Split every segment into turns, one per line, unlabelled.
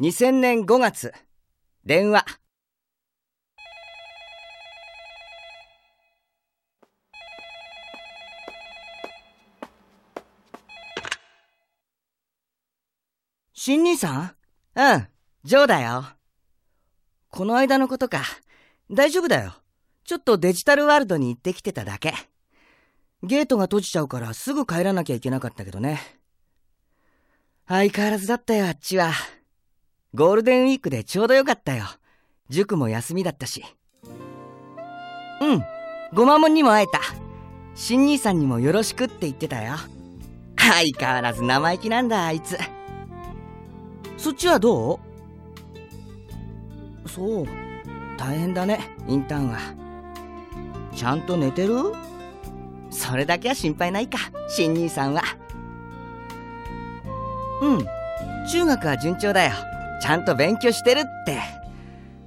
2000年5月電話新兄さん？うん、ジョーだよ。この間のことか。大丈夫だよ。ちょっとデジタルワールドに行ってきてただけ。ゲートが閉じちゃうからすぐ帰らなきゃいけなかったけどね。相変わらずだったよ、あっちは。ゴールデンウィークでちょうどよかったよ。塾も休みだったし。うん、ごまもんにも会えた。新兄さんにもよろしくって言ってたよ。相変わらず生意気なんだ、あいつ。そっちはどう？そう、大変だね、インターンは。ちゃんと寝てる？それだけは心配ないか、新兄さんは。うん、中学は順調だよ。ちゃんと勉強してるって。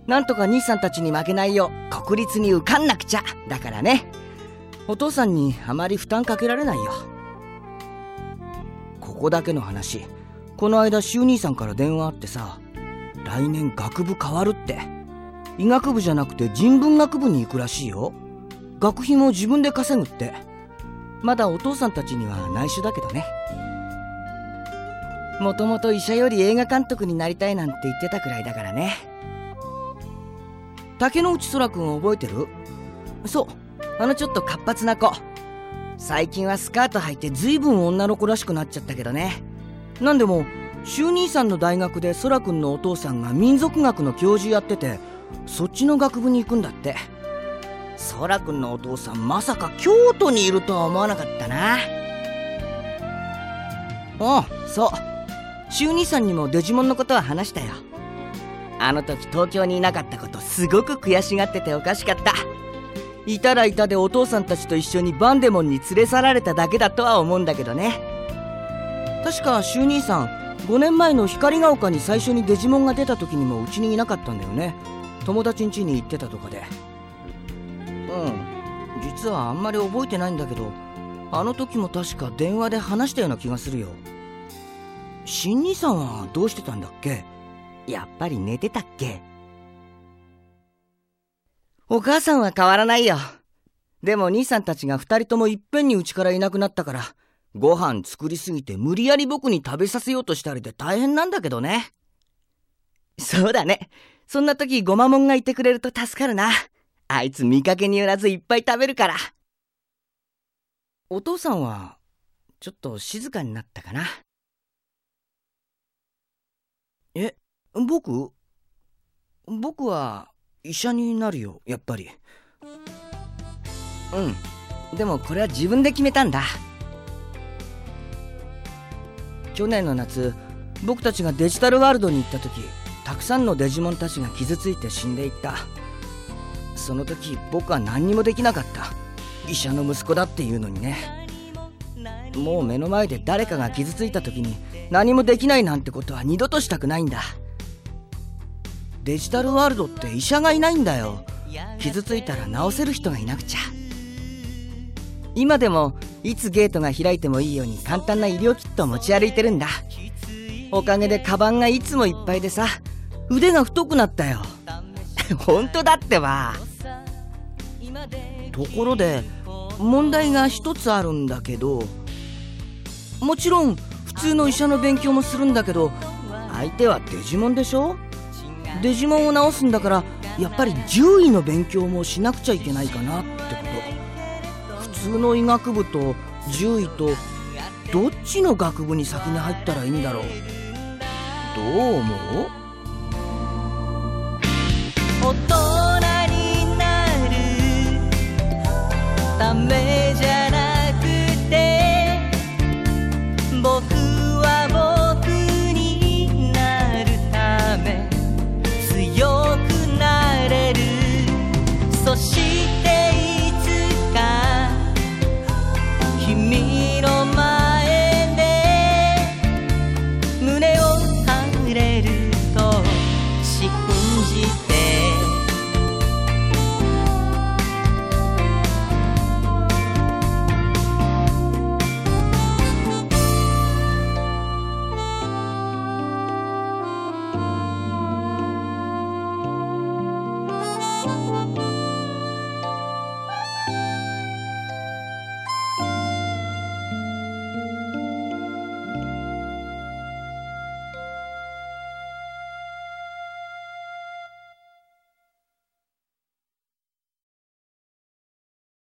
なんとか兄さんたちに負けないよう国立に受かんなくちゃ。だからね。お父さんにあまり負担かけられないよ。ここだけの話。この間修兄さんから電話あってさ、来年学部変わるって。医学部じゃなくて人文学部に行くらしいよ。学費も自分で稼ぐって。まだお父さんたちには内緒だけどね。もともと医者より映画監督になりたいなんて言ってたくらいだからね。竹之内空くん覚えてる？そう。あのちょっと活発な子。最近はスカート履いて随分女の子らしくなっちゃったけどね。なんでも修兄さんの大学で空くんのお父さんが民族学の教授やっててそっちの学部に行くんだって。空くんのお父さんまさか京都にいるとは思わなかったな。うんそう。修兄さんにもデジモンのことは話したよ。あの時東京にいなかったことすごく悔しがってておかしかった。いたらいたでお父さんたちと一緒にバンデモンに連れ去られただけだとは思うんだけどね。確か修兄さん5年前の光が丘に最初にデジモンが出た時にもうちにいなかったんだよね。友達ん家に行ってたとかで。うん。実はあんまり覚えてないんだけどあの時も確か電話で話したような気がするよ。新兄さんはどうしてたんだっけ？やっぱり寝てたっけ？お母さんは変わらないよ。でも兄さんたちが二人ともいっぺんにうちからいなくなったから、ご飯作りすぎて無理やり僕に食べさせようとしたりで大変なんだけどね。そうだね。そんな時ごまもんがいてくれると助かるな。あいつ見かけによらずいっぱい食べるから。お父さんは、ちょっと静かになったかな？え、僕？僕は医者になるよ、やっぱり。うん。でもこれは自分で決めたんだ。去年の夏、僕たちがデジタルワールドに行った時、たくさんのデジモンたちが傷ついて死んでいった。その時僕は何にもできなかった。医者の息子だっていうのにね。もう目の前で誰かが傷ついた時に何もできないなんてことは二度としたくないんだ。デジタルワールドって医者がいないんだよ。傷ついたら治せる人がいなくちゃ。今でもいつゲートが開いてもいいように簡単な医療キットを持ち歩いてるんだ。おかげでカバンがいつもいっぱいでさ腕が太くなったよ。本当だってば。ところで問題が一つあるんだけどもちろん通の医者の勉強もするんだけど相手はデジモンでしょ？デジモンを治すんだからやっぱり獣医の勉強もしなくちゃいけないかなってこと。普通の医学部と獣医とどっちの学部に先に入ったらいいんだろう？どう思う？
大人になるためじゃ